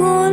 con